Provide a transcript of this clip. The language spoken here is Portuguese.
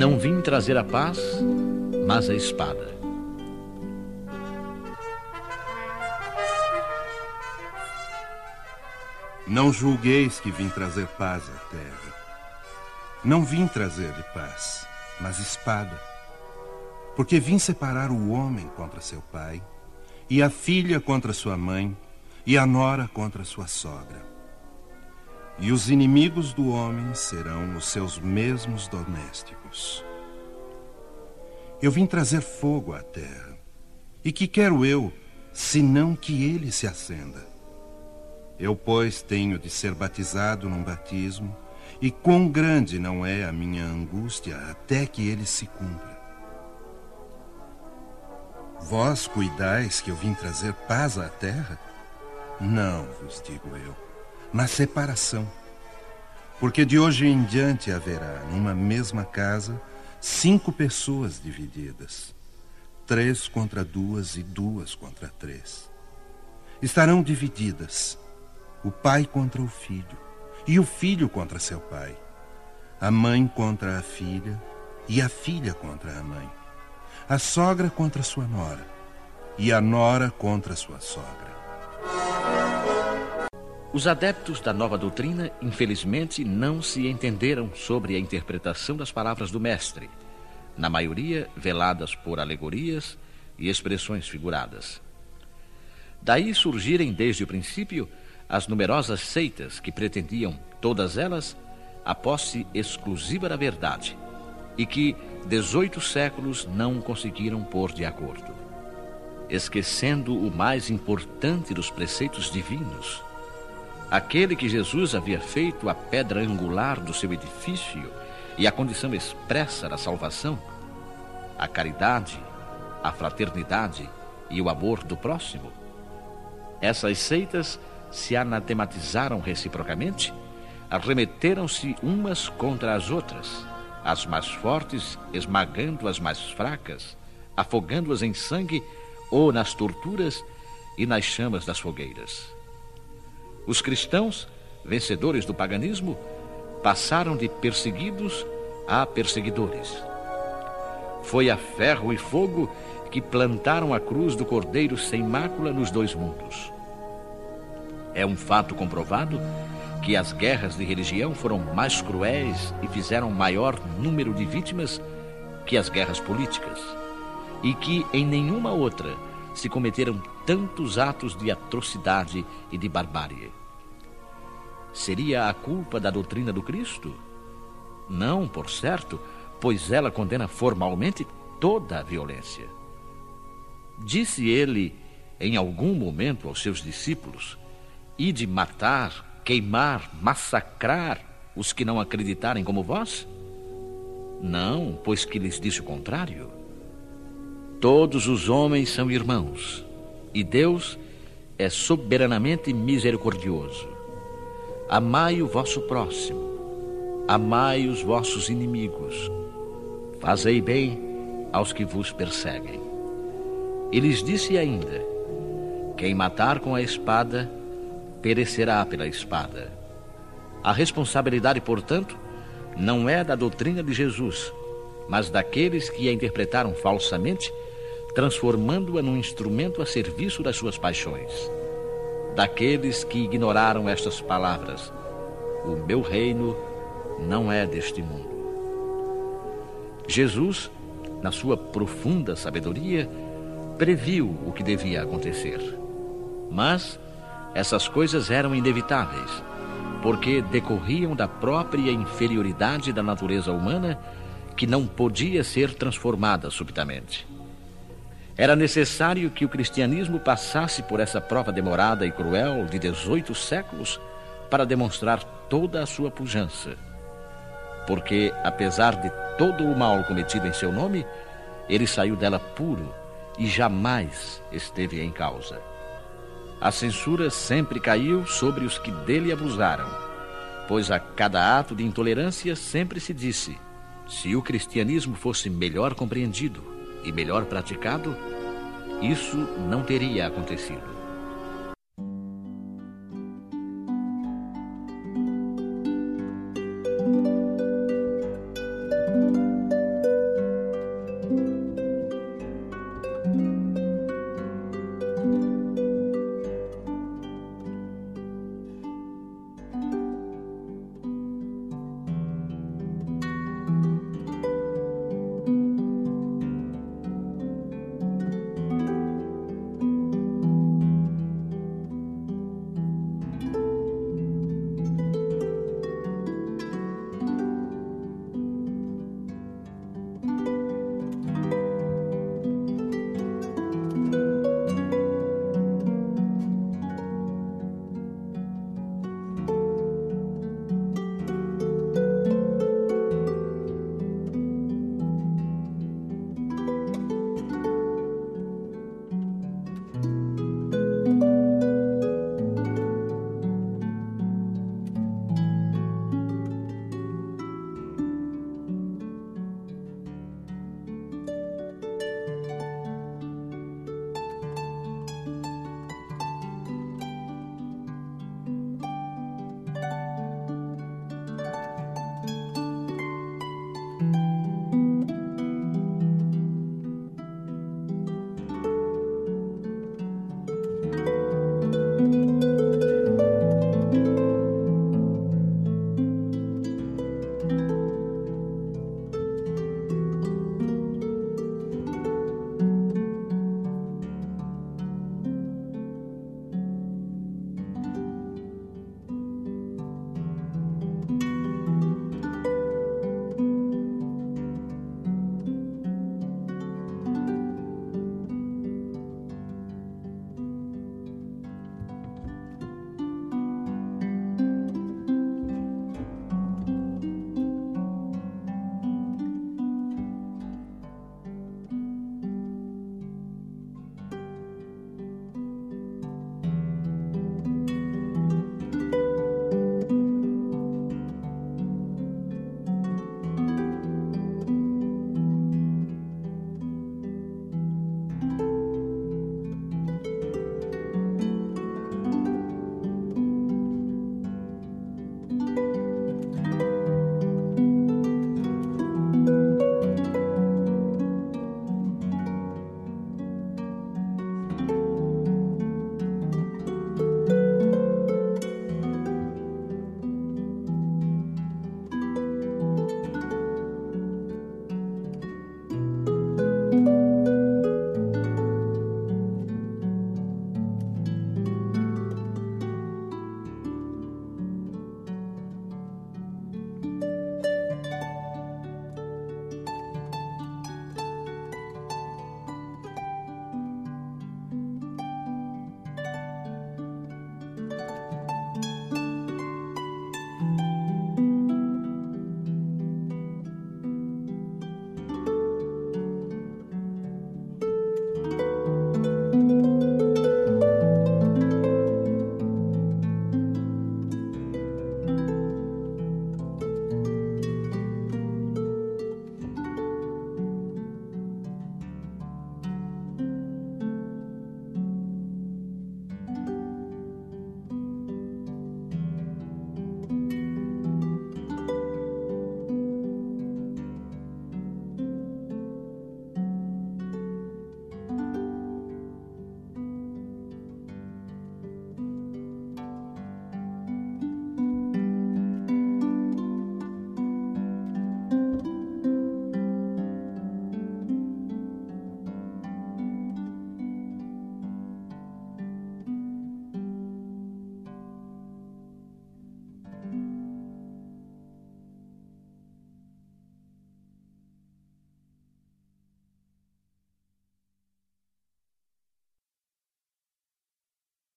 Não vim trazer a paz, mas a espada. Não julgueis que vim trazer paz à terra. Não vim trazer-lhe paz, mas espada. Porque vim separar o homem contra seu pai, e a filha contra sua mãe, e a nora contra sua sogra. E os inimigos do homem serão os seus mesmos domésticos. Eu vim trazer fogo à terra. E que quero eu, senão que ele se acenda? Eu, pois, tenho de ser batizado num batismo, e quão grande não é a minha angústia até que ele se cumpra. Vós cuidais que eu vim trazer paz à terra? Não, vos digo eu, mas separação. Porque de hoje em diante haverá, numa mesma casa, cinco pessoas divididas: três contra duas e duas contra três. Estarão divididas o pai contra o filho, e o filho contra seu pai, a mãe contra a filha, e a filha contra a mãe, a sogra contra sua nora, e a nora contra sua sogra. Os adeptos da nova doutrina, infelizmente, não se entenderam sobre a interpretação das palavras do Mestre, na maioria veladas por alegorias e expressões figuradas. Daí surgirem desde o princípio as numerosas seitas que pretendiam, todas elas, a posse exclusiva da verdade e que 18 séculos não conseguiram pôr de acordo. Esquecendo o mais importante dos preceitos divinos, aquele que Jesus havia feito a pedra angular do seu edifício e a condição expressa da salvação, a caridade, a fraternidade e o amor do próximo. Essas seitas se anatematizaram reciprocamente, arremeteram-se umas contra as outras, as mais fortes esmagando as mais fracas, afogando-as em sangue ou nas torturas e nas chamas das fogueiras. Os cristãos, vencedores do paganismo, passaram de perseguidos a perseguidores. Foi a ferro e fogo que plantaram a cruz do Cordeiro sem mácula nos dois mundos. É um fato comprovado que as guerras de religião foram mais cruéis e fizeram maior número de vítimas que as guerras políticas, e que em nenhuma outra se cometeram tantos atos de atrocidade e de barbárie. Seria a culpa da doutrina do Cristo? Não, por certo, pois ela condena formalmente toda a violência. Disse ele em algum momento aos seus discípulos e de matar, queimar, massacrar os que não acreditarem como vós? Não, pois que lhes disse o contrário. Todos os homens são irmãos, e Deus é soberanamente misericordioso. Amai o vosso próximo, amai os vossos inimigos, fazei bem aos que vos perseguem. E lhes disse ainda: Quem matar com a espada, perecerá pela espada. A responsabilidade, portanto, não é da doutrina de Jesus, mas daqueles que a interpretaram falsamente, transformando-a num instrumento a serviço das suas paixões. Daqueles que ignoraram estas palavras: O meu reino não é deste mundo. Jesus, na sua profunda sabedoria, previu o que devia acontecer. Mas essas coisas eram inevitáveis, porque decorriam da própria inferioridade da natureza humana que não podia ser transformada subitamente. Era necessário que o cristianismo passasse por essa prova demorada e cruel de 18 séculos para demonstrar toda a sua pujança. Porque, apesar de todo o mal cometido em seu nome, ele saiu dela puro e jamais esteve em causa. A censura sempre caiu sobre os que dele abusaram, pois a cada ato de intolerância sempre se disse: se o cristianismo fosse melhor compreendido e melhor praticado, isso não teria acontecido.